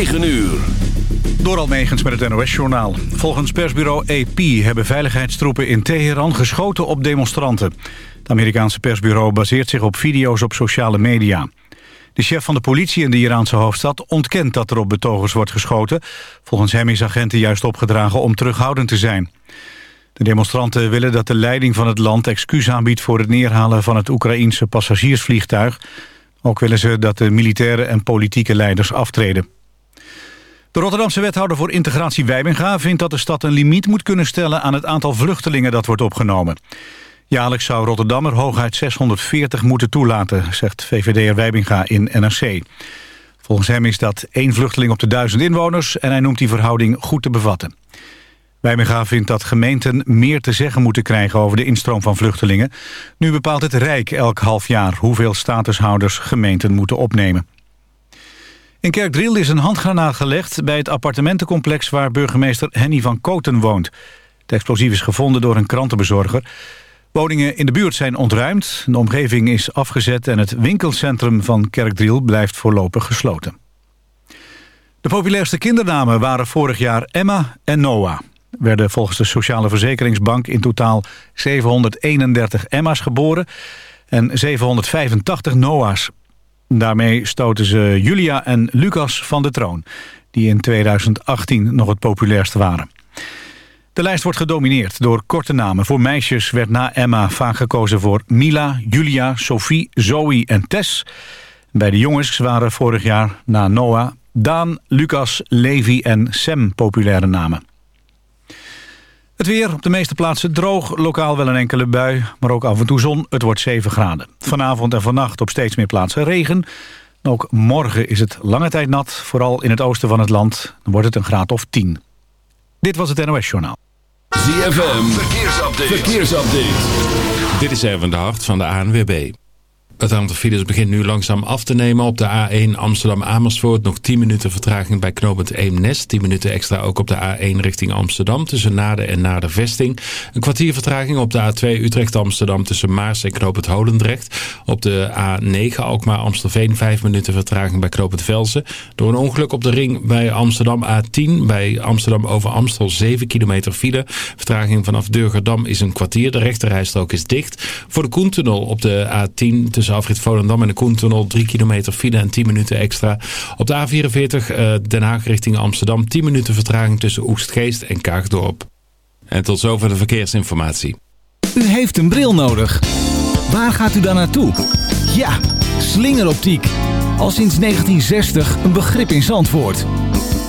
9 uur. Door Almegens met het NOS-journaal. Volgens persbureau AP hebben veiligheidstroepen in Teheran geschoten op demonstranten. Het Amerikaanse persbureau baseert zich op video's op sociale media. De chef van de politie in de Iraanse hoofdstad ontkent dat er op betogers wordt geschoten. Volgens hem is agenten juist opgedragen om terughoudend te zijn. De demonstranten willen dat de leiding van het land excuus aanbiedt... voor het neerhalen van het Oekraïense passagiersvliegtuig. Ook willen ze dat de militaire en politieke leiders aftreden. De Rotterdamse wethouder voor integratie Wijbinga vindt dat de stad een limiet moet kunnen stellen aan het aantal vluchtelingen dat wordt opgenomen. Jaarlijks zou Rotterdam er hooguit 640 moeten toelaten, zegt VVD'er Wijbinga in NRC. Volgens hem is dat één vluchteling op de duizend inwoners en hij noemt die verhouding goed te bevatten. Wijbinga vindt dat gemeenten meer te zeggen moeten krijgen over de instroom van vluchtelingen. Nu bepaalt het Rijk elk half jaar hoeveel statushouders gemeenten moeten opnemen. In Kerkdriel is een handgranaat gelegd bij het appartementencomplex waar burgemeester Henny van Koten woont. Het explosief is gevonden door een krantenbezorger. Woningen in de buurt zijn ontruimd, de omgeving is afgezet en het winkelcentrum van Kerkdriel blijft voorlopig gesloten. De populairste kindernamen waren vorig jaar Emma en Noah. Werden volgens de Sociale Verzekeringsbank in totaal 731 Emma's geboren en 785 Noah's. Daarmee stoten ze Julia en Lucas van de troon... die in 2018 nog het populairste waren. De lijst wordt gedomineerd door korte namen. Voor meisjes werd na Emma vaak gekozen voor Mila, Julia, Sophie, Zoe en Tess. Bij de jongens waren vorig jaar na Noah Daan, Lucas, Levi en Sam populaire namen. Het weer op de meeste plaatsen droog, lokaal wel een enkele bui, maar ook af en toe zon. Het wordt 7 graden. Vanavond en vannacht op steeds meer plaatsen regen. Ook morgen is het lange tijd nat, vooral in het oosten van het land. Dan wordt het een graad of 10. Dit was het NOS Journaal. ZFM, verkeersupdate. verkeersupdate. Dit is even de hart van de ANWB. Het aantal files begint nu langzaam af te nemen. Op de A1 Amsterdam-Amersfoort nog 10 minuten vertraging bij knooppunt Eemnes. 10 minuten extra ook op de A1 richting Amsterdam tussen Naden en Naden Vesting. Een kwartier vertraging op de A2 Utrecht-Amsterdam tussen Maars en knooppunt Holendrecht. Op de A9 Alkmaar-Amstelveen 5 minuten vertraging bij knooppunt Velsen. Door een ongeluk op de ring bij Amsterdam A10 bij Amsterdam over Amstel 7 kilometer file. Vertraging vanaf Durgerdam is een kwartier. De rechterrijstrook is dicht. Voor de Koentunnel op de A10 tussen tussen Afrit Volendam en de Koentunnel 3 kilometer file en 10 minuten extra. Op de A44 uh, Den Haag richting Amsterdam 10 minuten vertraging tussen Oegstgeest en Kaagdorp. En tot zover de verkeersinformatie. U heeft een bril nodig. Waar gaat u dan naartoe? Ja, slingeroptiek. Al sinds 1960 een begrip in Zandvoort.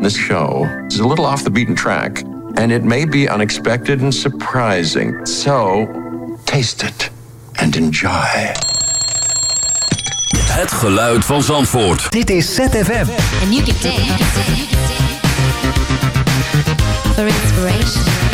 This show is a little off the beaten track, and it may be unexpected and surprising. So, taste it and enjoy. Het geluid van Zandvoort. Dit is ZFM. And you can dance. For inspiration.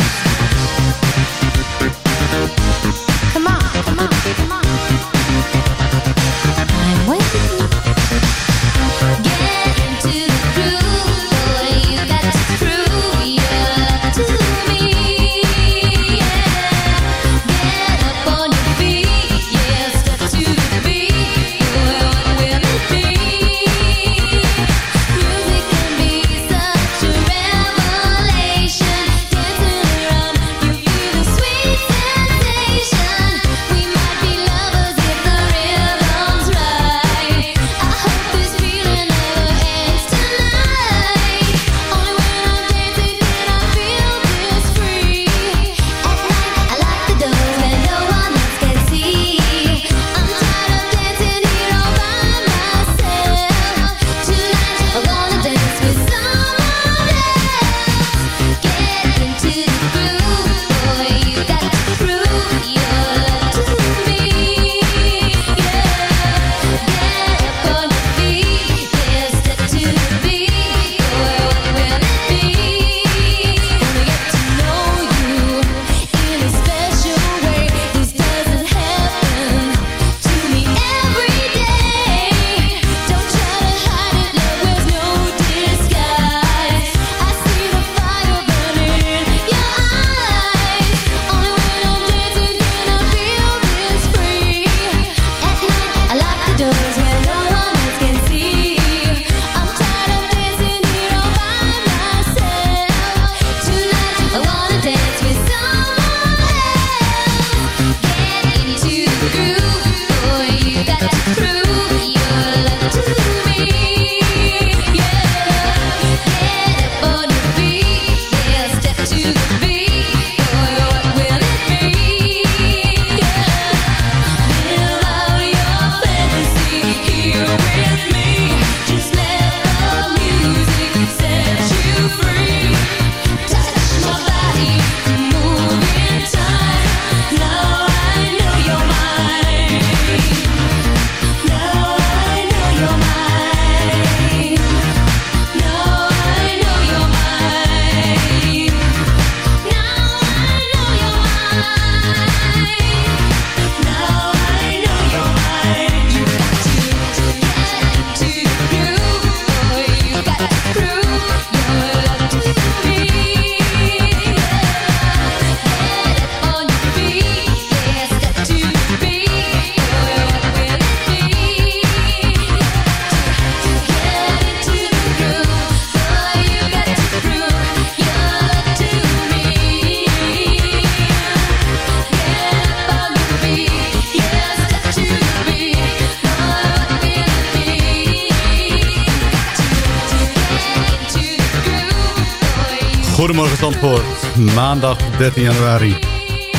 maandag 13 januari.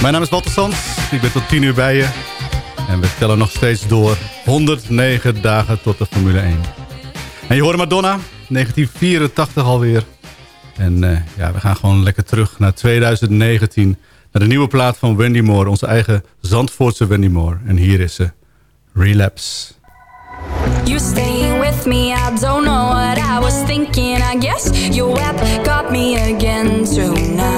Mijn naam is Walter Sands, ik ben tot 10 uur bij je. En we tellen nog steeds door 109 dagen tot de Formule 1. En je hoorde Madonna, 1984 alweer. En eh, ja, we gaan gewoon lekker terug naar 2019. Naar de nieuwe plaat van Wendy Moore, onze eigen Zandvoortse Wendy Moore. En hier is ze, Relapse. You staying with me, I don't know what I was thinking I guess your web got me again tonight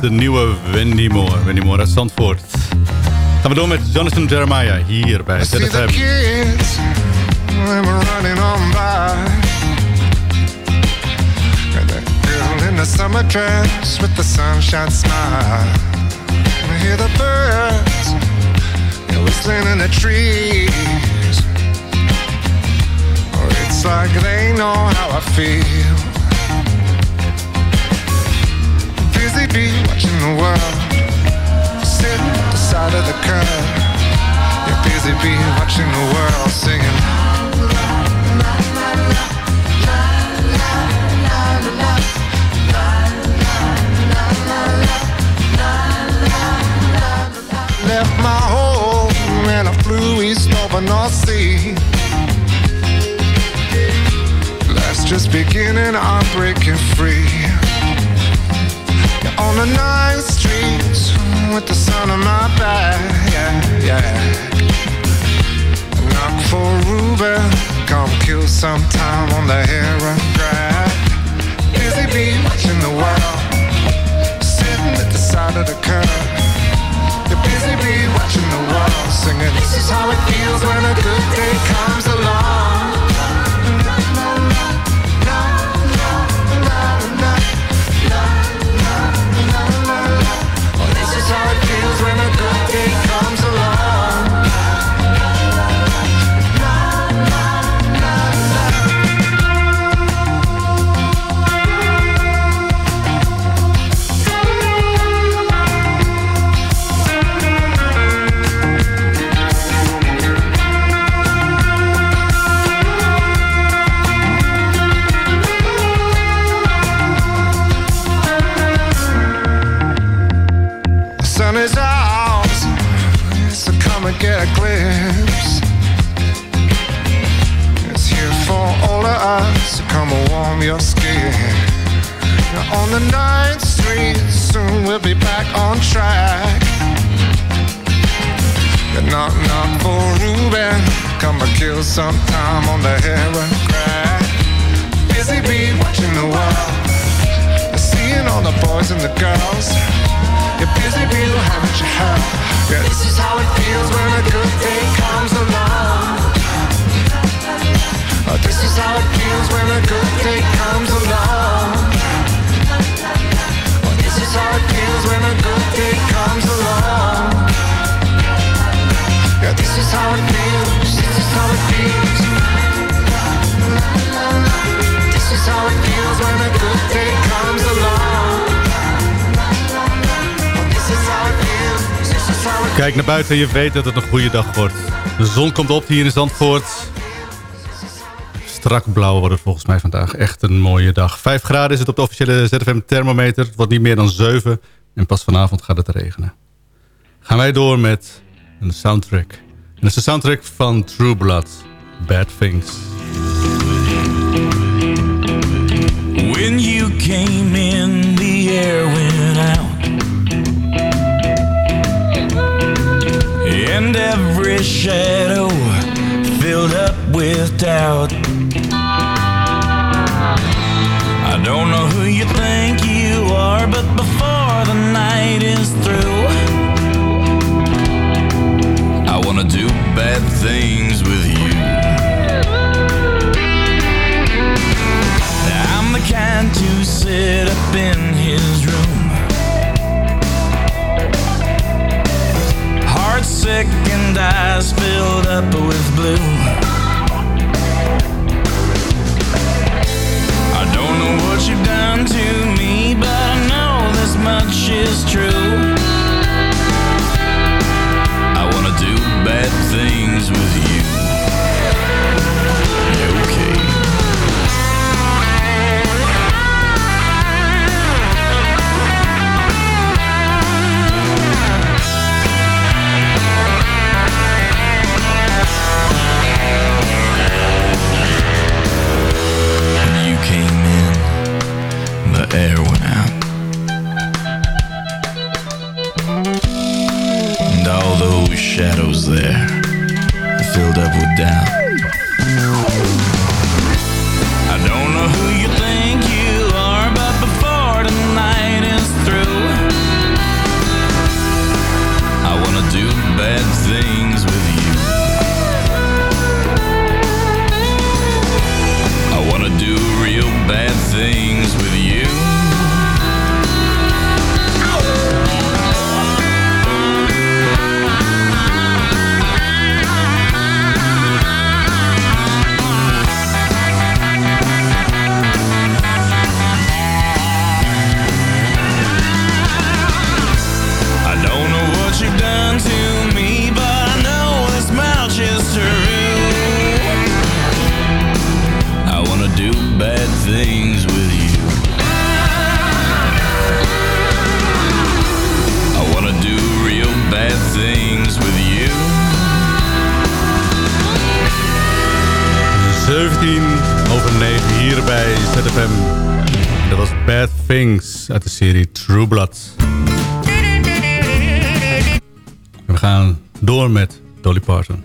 De nieuwe Wendy Moore. Wendy Moore uit Zandvoort. Gaan we door met Jonathan Jeremiah hier bij ZFM. kids, running on by. In the summer dress with the sunshine smile. I hear the birds they're whistling in the trees. Oh, it's like they know how I feel. Bee watching the world, sitting at the side of the curb. You're busy bee watching the world singing. Left my home and I flew east over North Sea. Life's just beginning, I'm breaking free. On the ninth streets with the sun on my back, yeah, yeah. Knock for Ruben, come kill some time on the heron track. Busy bee watching the world, sitting at the side of the curb. You're busy bee watching the world, singing. This is how it feels when a good day comes track. You knock knock for Ruben, come and kill some time on the heron crack. Busy bee watching the world, seeing all the boys and the girls. You're busy, people, haven't you heard? Yeah, this is how it feels when a good day comes along. Oh, this is how it feels when a good day comes along. Kijk naar buiten, je weet dat het een goede dag wordt. De zon komt op hier in Zandvoort. Strak blauw wordt volgens mij vandaag. Echt een mooie dag. 5 graden is het op de officiële ZFM thermometer. Het wordt niet meer dan 7. En pas vanavond gaat het regenen. Gaan wij door met een soundtrack. En dat is de soundtrack van True Blood. Bad Things. When you came in, the air went out. And every shadow filled up with doubt. Don't know who you think you are, but before the night is through, I wanna do bad things with you. I'm the kind to sit up in his room. Heart sick and eyes filled up with blue. What you've done to me, but I know this much is true. I wanna do bad things with you. Shadows there filled up with doubt. 17 over 9 hier bij ZFM. Dat was Bad Things uit de serie True Blood. We gaan door met Dolly Parton.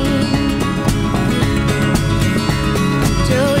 till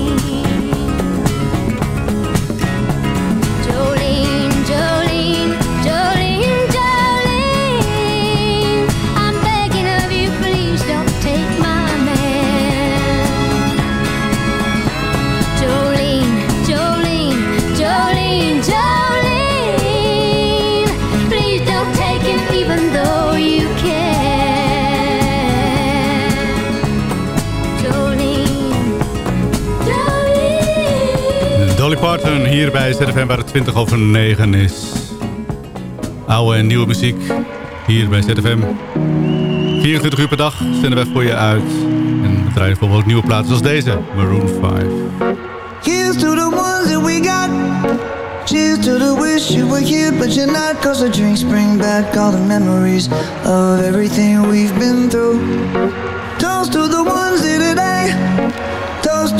Parton hier bij ZFM waar het 20 over 9 is. Oude en nieuwe muziek hier bij ZFM. 24 uur per dag zenden wij voor je uit. En we draaien bijvoorbeeld nieuwe platen zoals deze, Maroon 5. Here's to the ones that we got. Cheers to the wish you were here, but you're not. Cause the drinks bring back all the memories of everything we've been through. Toast to the ones here today.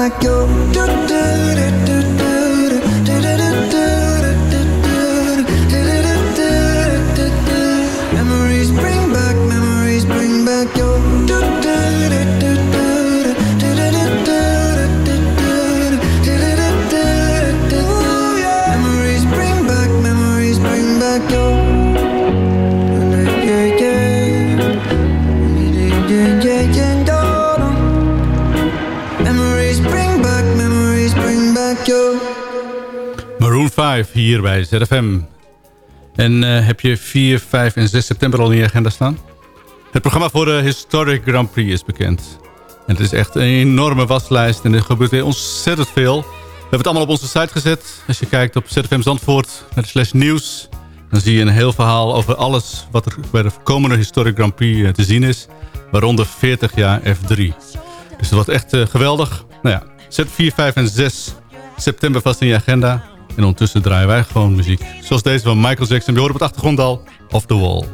I go do do Maroon 5 hier bij ZFM. En eh, heb je 4, 5 en 6 september al in je agenda staan? Het programma voor de Historic Grand Prix is bekend. En het is echt een enorme waslijst en er gebeurt weer ontzettend veel. We hebben het allemaal op onze site gezet. Als je kijkt op ZFM Zandvoort met slash nieuws... dan zie je een heel verhaal over alles wat er bij de komende Historic Grand Prix eh, te zien is. Waaronder 40 jaar F3. Dus dat wordt echt eh, geweldig. Nou ja, zet 4, 5 en 6 september vast in je agenda. En ondertussen draaien wij gewoon muziek. Zoals deze van Michael Jackson. We horen op het achtergrond al Off the Wall.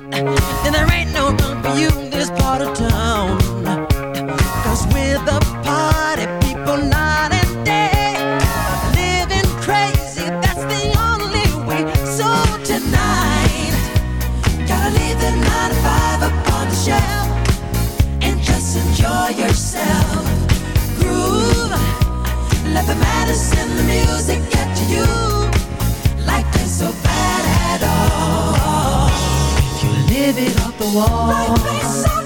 And there ain't no room for you in this part of town. Cause we're the party people night and day. Living crazy, that's the only way. So tonight, gotta leave the 9 to 5 up on the shelf. And just enjoy yourself. Groove, let the medicine, the music wall. Life is so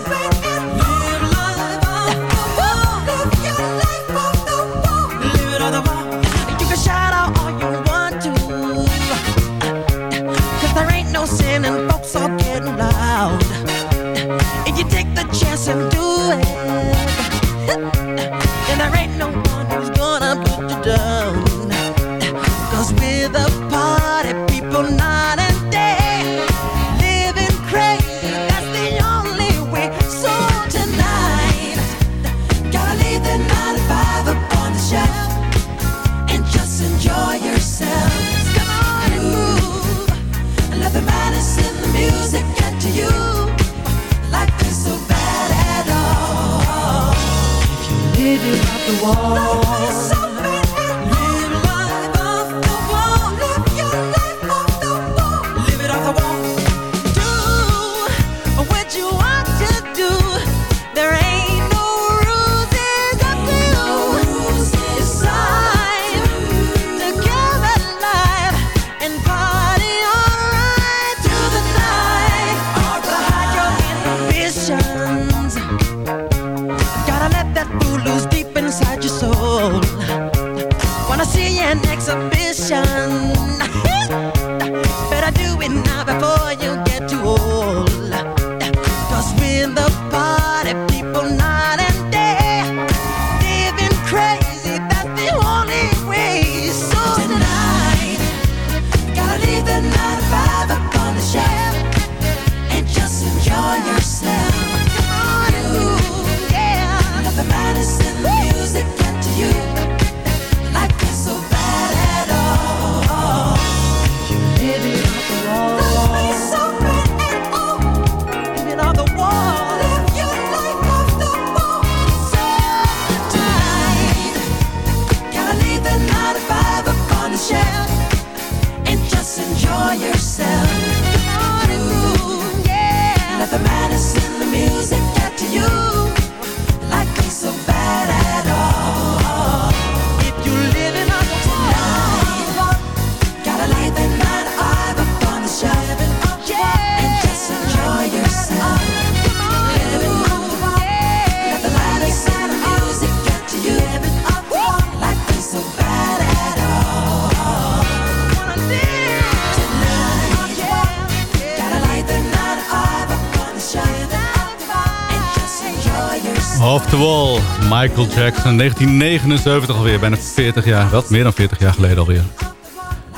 Michael Jackson. 1979 alweer, bijna 40 jaar. Wat meer dan 40 jaar geleden alweer.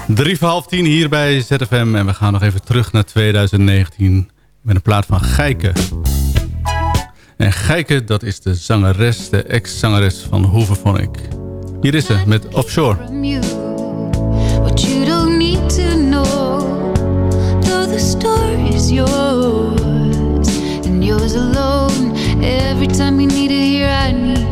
Drie voor half tien hier bij ZFM. En we gaan nog even terug naar 2019 met een plaat van Geike. En Geike, dat is de zangeres, de ex-zangeres van Hoevenphonic. Hier is ze met Offshore. What you don't need to know Though the And alone Every time you need it here I need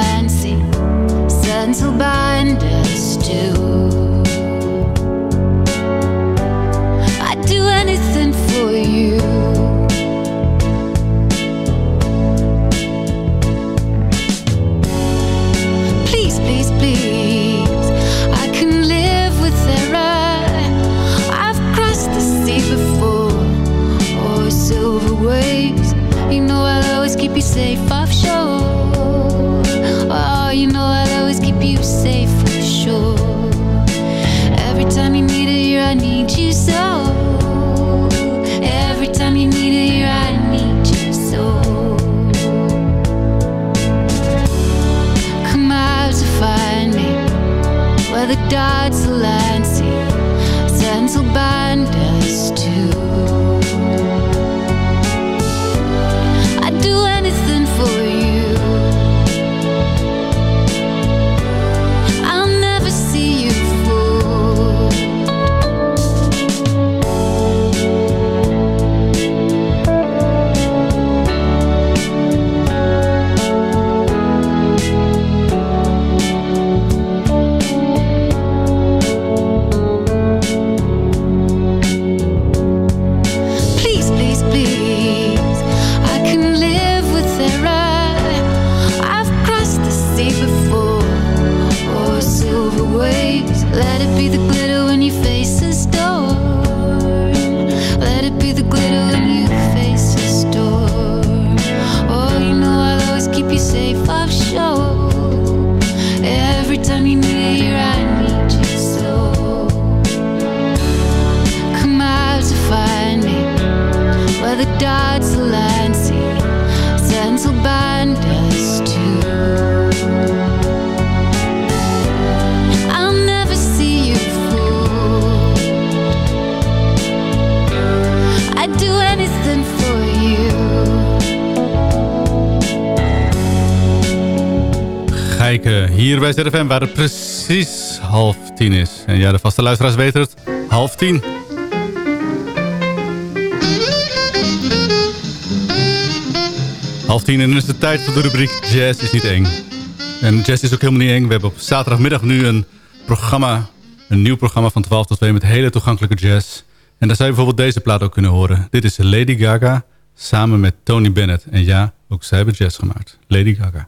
gentle by The died to Lancy, to bandit. see before. Or silver waves. Let it be the glitter when your face is storm. Let it be the glitter when face storm. Oh, you know I'll always keep you safe. Gijken. Hier bij ZFM waar het precies half tien is. En ja, de vaste luisteraars weten het. Half tien. Half tien en dan is het tijd voor de rubriek Jazz is niet eng. En jazz is ook helemaal niet eng. We hebben op zaterdagmiddag nu een programma, een nieuw programma van 12 tot 2 met hele toegankelijke jazz. En daar zou je bijvoorbeeld deze plaat ook kunnen horen. Dit is Lady Gaga samen met Tony Bennett. En ja, ook zij hebben jazz gemaakt. Lady Gaga.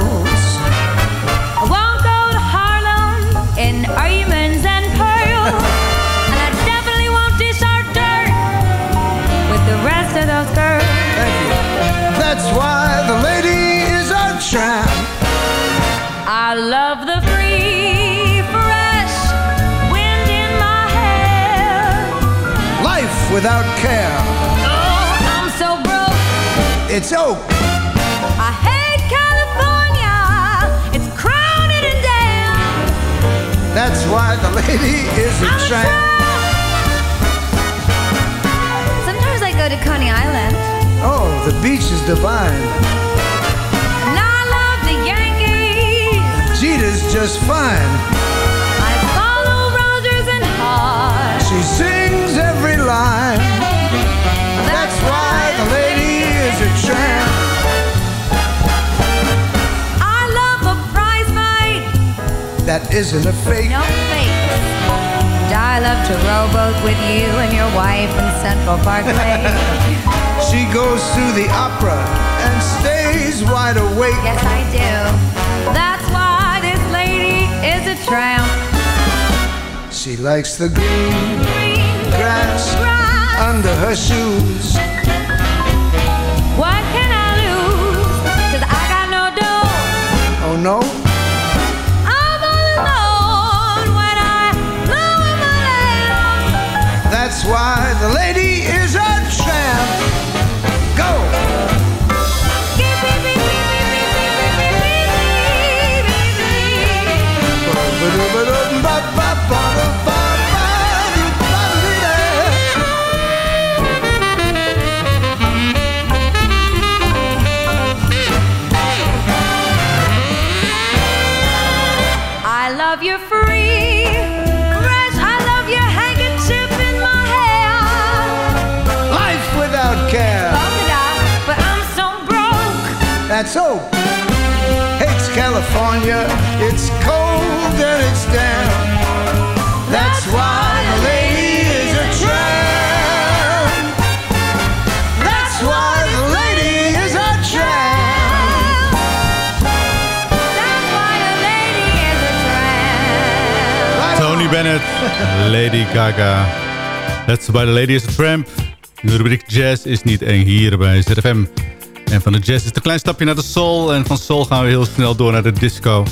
It's. I hate California. It's crowded and damn. That's why the lady is a tramp. Sometimes I go to Coney Island. Oh, the beach is divine. And I love the Yankees. Jeter's just fine. I follow Rogers and Hart. She sings is. I love a prize fight. That isn't a fake. No fake. And I love to rowboat with you and your wife in Central Parkway. She goes to the opera and stays wide awake. yes, I do. That's why this lady is a tramp. She likes the green grass under her shoes. know. Lady Gaga. That's why the lady is a tramp. De rubriek Jazz is niet eng hier bij ZFM. En van de jazz is een klein stapje naar de soul. En van soul gaan we heel snel door naar de disco.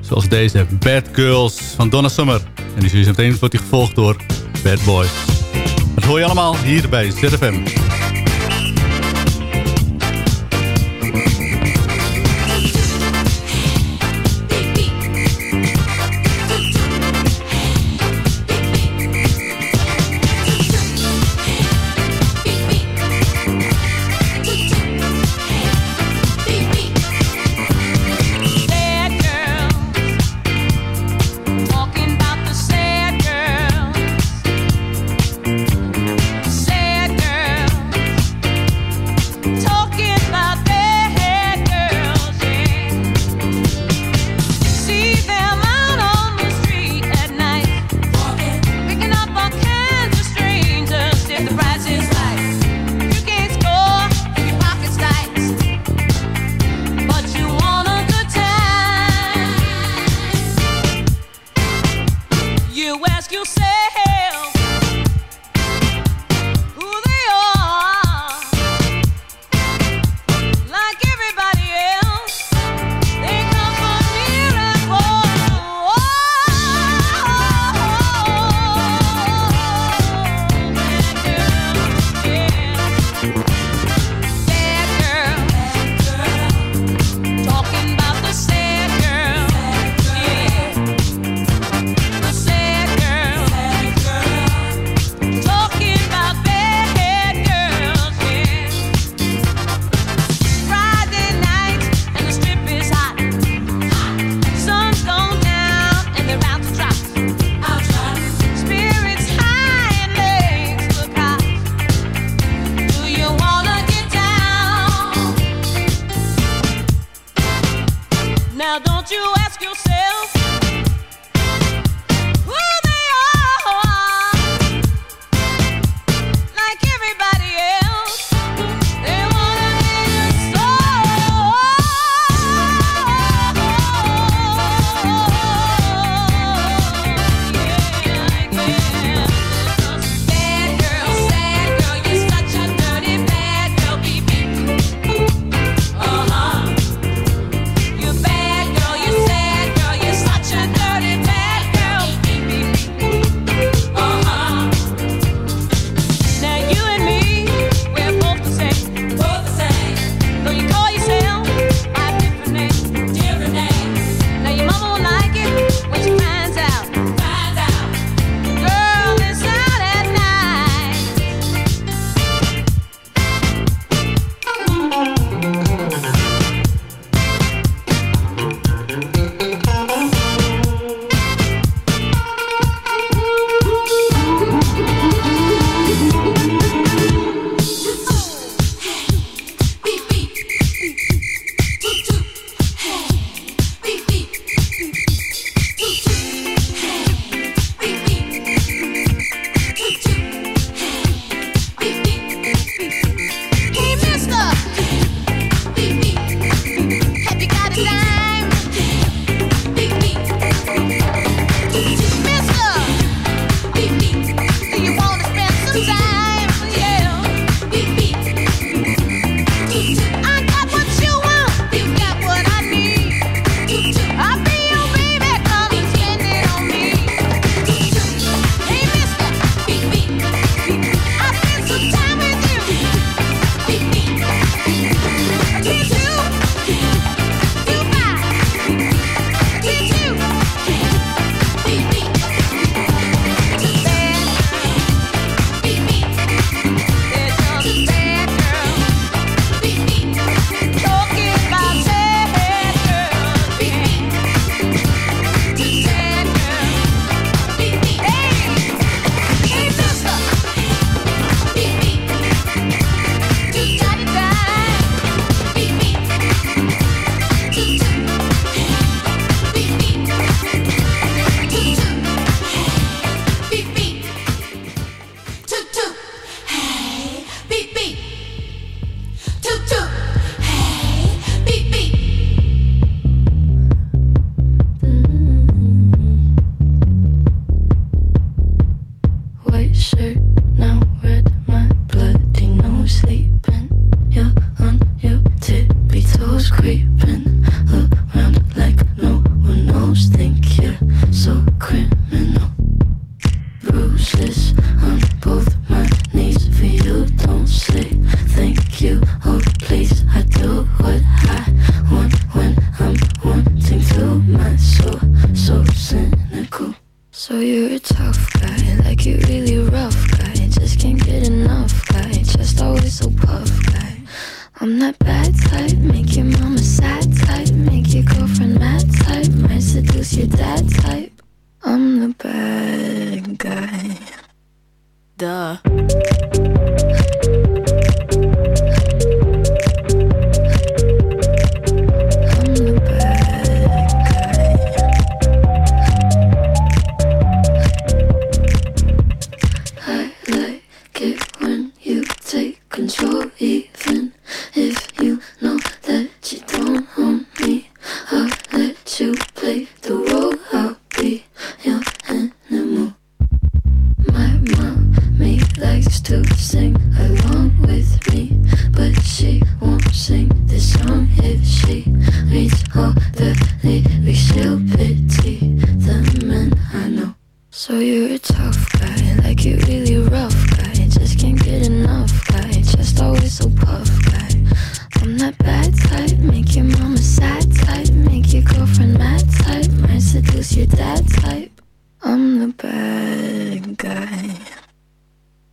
Zoals deze Bad Girls van Donna Summer. En die zo meteen wordt die gevolgd door Bad Boy. Dat hoor je allemaal hier bij ZFM.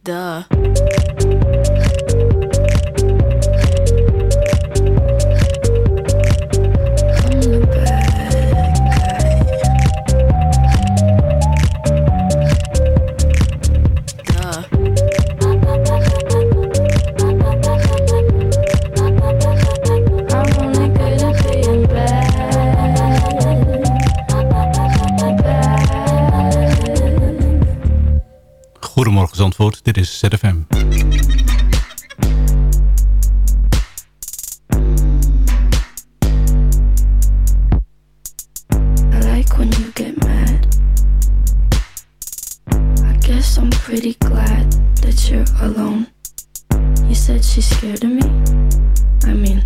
Duh. Zandvoort. Dit is ZFM. I like when you get mad. I guess I'm pretty glad that you're alone. You said she's scared of me. I mean,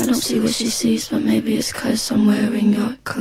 I don't see what she sees, but maybe it's cause I'm wearing your clothes.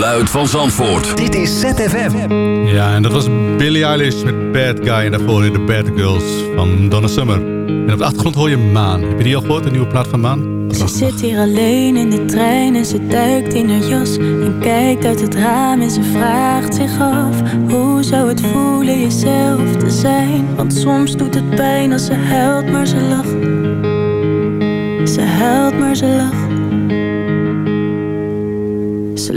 Geluid van Zandvoort. Dit is ZFM. Ja, en dat was Billie Eilish met Bad Guy. En daarvoor in de Bad Girls van Donna Summer. En op de achtergrond hoor je Maan. Heb je die al gehoord, de nieuwe plaat van Maan? Ze zit hier alleen in de trein en ze duikt in haar jas En kijkt uit het raam en ze vraagt zich af Hoe zou het voelen jezelf te zijn? Want soms doet het pijn als ze huilt maar ze lacht Ze huilt maar ze lacht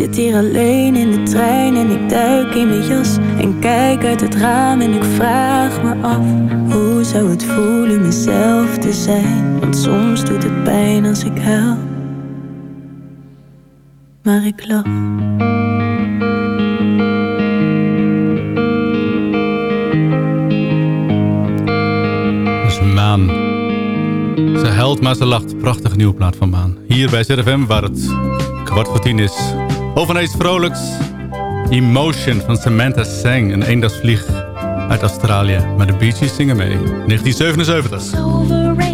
zit hier alleen in de trein en ik duik in mijn jas En kijk uit het raam en ik vraag me af Hoe zou het voelen mezelf te zijn Want soms doet het pijn als ik huil Maar ik lach. Ze huilt, maar ze lacht. Prachtige nieuwe plaat van Maan. Hier bij ZFM, waar het kwart voor tien is. Iets vrolijks. Emotion van Samantha Sang. Een eendagsvlieg uit Australië. Maar de Bee zingen mee. 1977.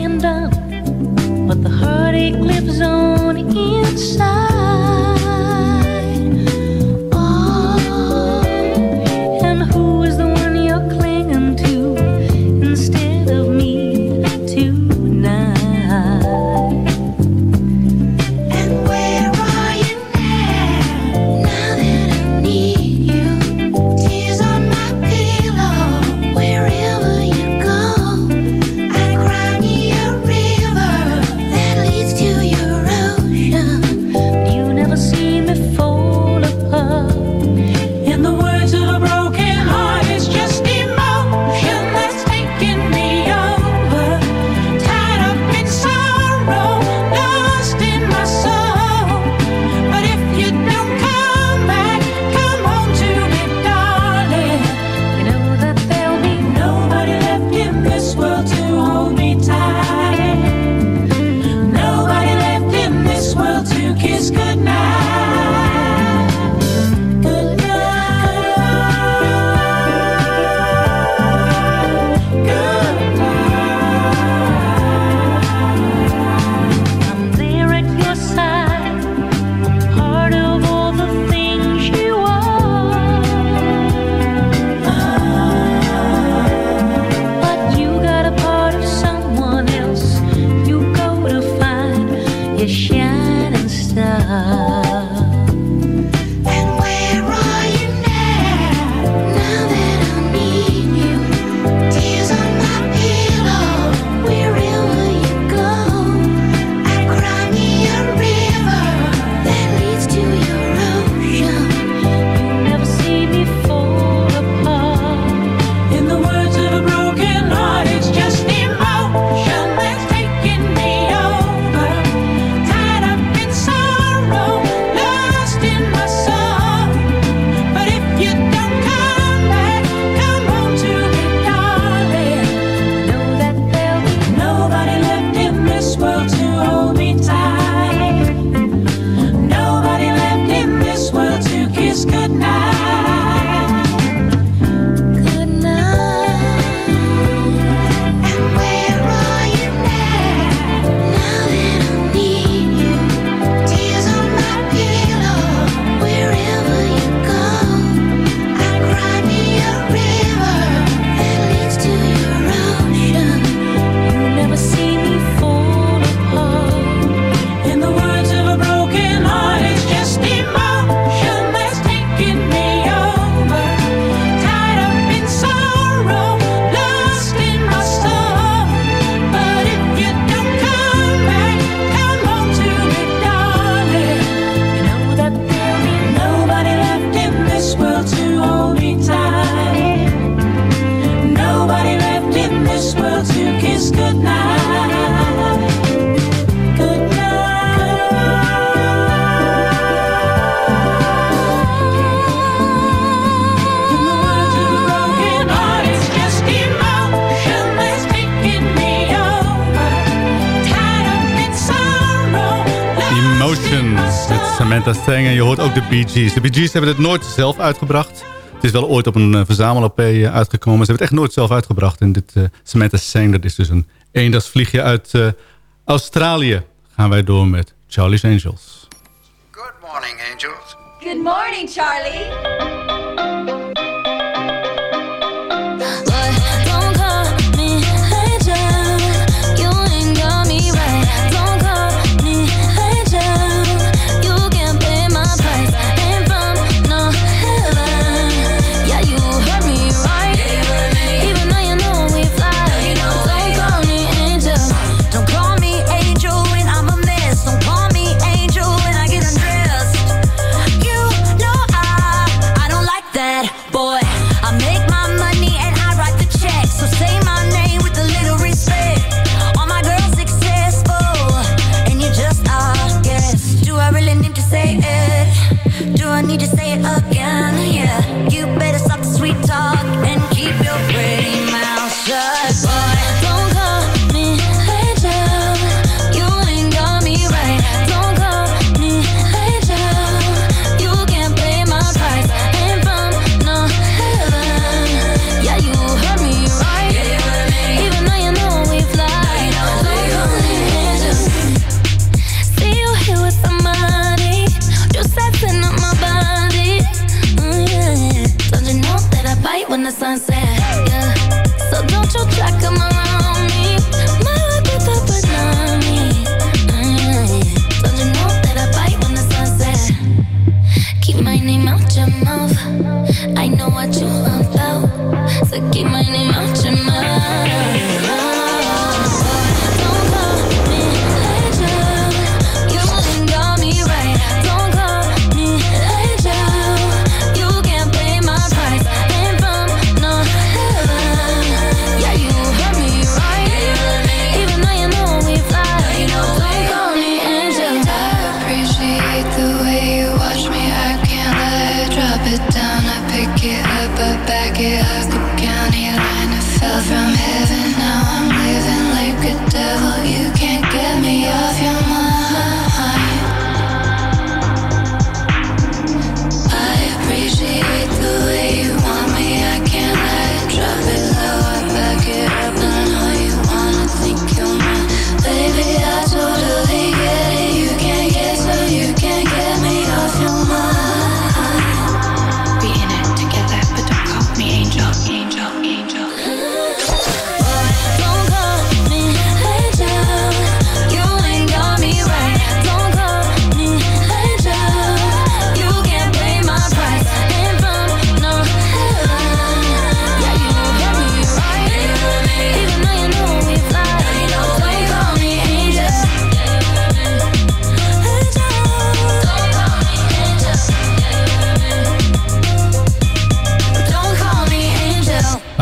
Samantha Thang en je hoort ook de Bee Gees. De Bee Gees hebben het nooit zelf uitgebracht. Het is wel ooit op een uh, verzamel-LP uh, uitgekomen. Ze hebben het echt nooit zelf uitgebracht. En dit uh, Samantha Thang, dat is dus een eendagsvliegje uit uh, Australië. Gaan wij door met Charlie's Angels. Good morning, Angels. Good morning, Charlie.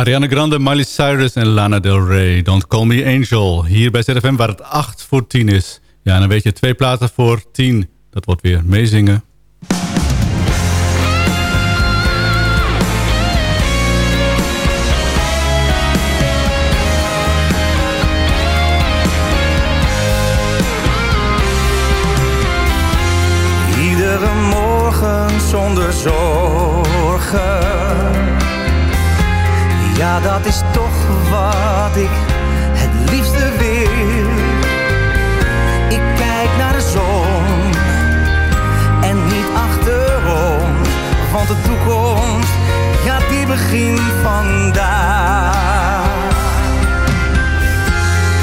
Ariana Grande, Miley Cyrus en Lana Del Rey. Don't Call Me Angel. Hier bij ZFM waar het 8 voor 10 is. Ja, en dan weet je twee platen voor 10. Dat wordt weer meezingen. Iedere morgen zonder zorgen ja, dat is toch wat ik het liefste wil. Ik kijk naar de zon en niet achterom. Want de toekomst, ja, die begint vandaag.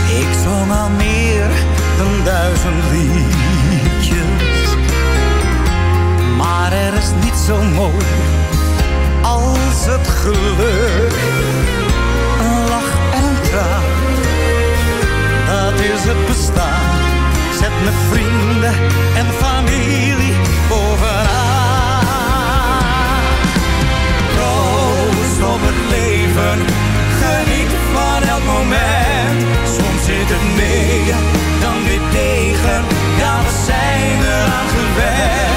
Ik zong al meer dan duizend liedjes. Maar er is niet zo mooi als het geluk. Een lach en een traan, dat is het bestaan. Zet mijn vrienden en familie bovenaan. Proost op het leven, geniet van elk moment. Soms zit het mee, dan weer tegen, ja we zijn eraan gewend.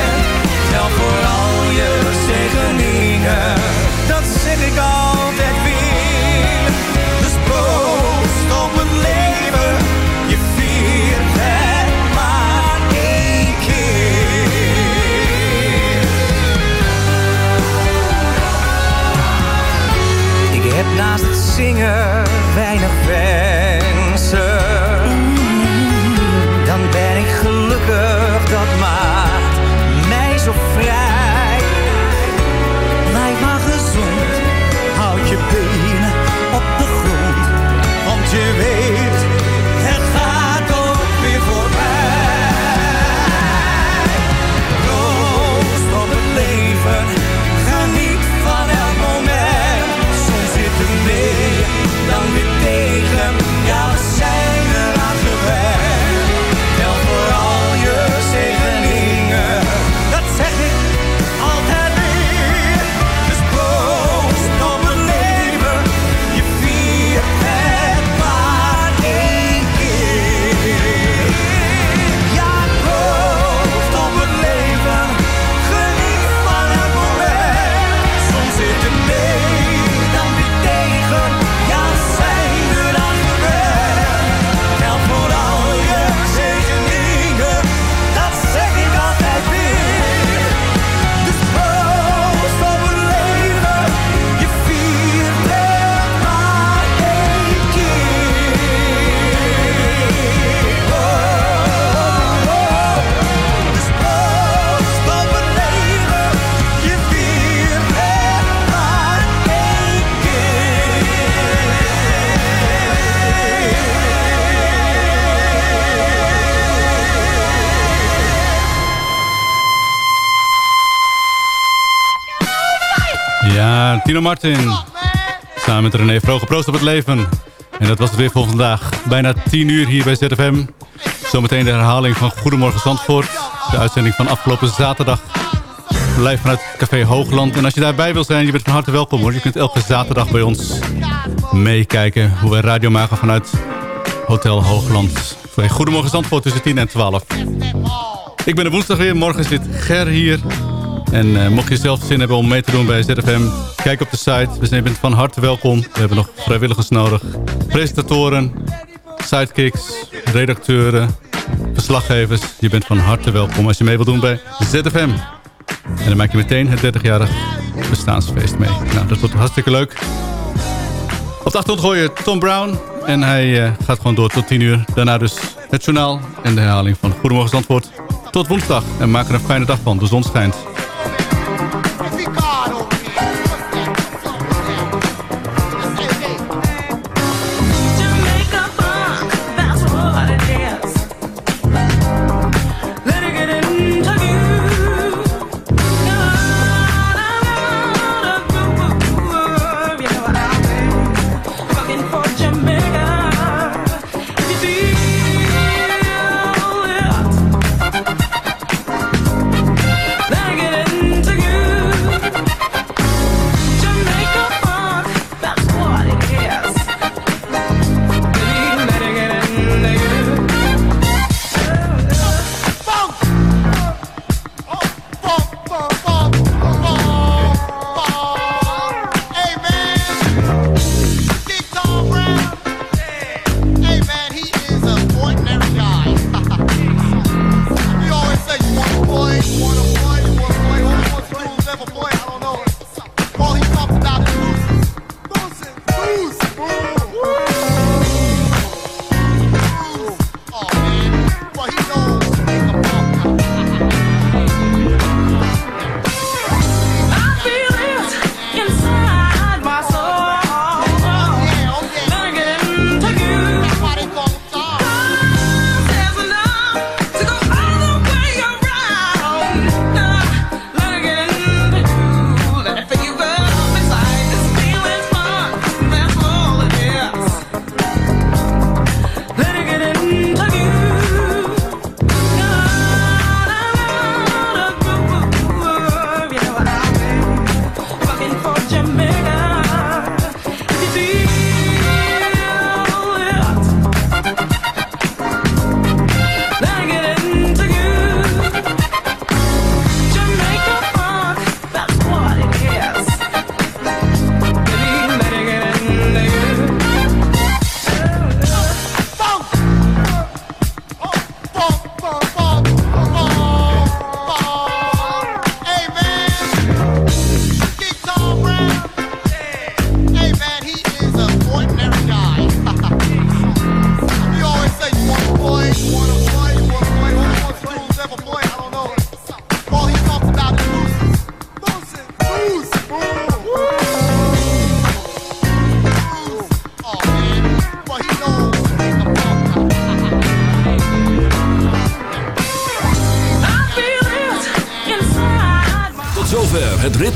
Martin. Samen met René Vroger. Proost op het leven. En dat was het weer voor vandaag. Bijna 10 uur hier bij ZFM. Zometeen de herhaling van Goedemorgen Zandvoort. De uitzending van afgelopen zaterdag. Live vanuit Café Hoogland. En als je daarbij wil zijn, je bent van harte welkom. Je kunt elke zaterdag bij ons meekijken hoe wij radio maken vanuit Hotel Hoogland. Goedemorgen Zandvoort tussen 10 en 12. Ik ben er woensdag weer. Morgen zit Ger hier. En eh, mocht je zelf zin hebben om mee te doen bij ZFM, kijk op de site. We zijn je bent van harte welkom. We hebben nog vrijwilligers nodig. Presentatoren, sidekicks, redacteuren, verslaggevers. Je bent van harte welkom als je mee wilt doen bij ZFM. En dan maak je meteen het 30-jarig bestaansfeest mee. Nou, dat wordt hartstikke leuk. Op de achtergrond gooi je Tom Brown. En hij eh, gaat gewoon door tot 10 uur. Daarna dus het journaal en de herhaling van Goedemorgen Zandvoort. Tot woensdag. En maak er een fijne dag van. De zon schijnt.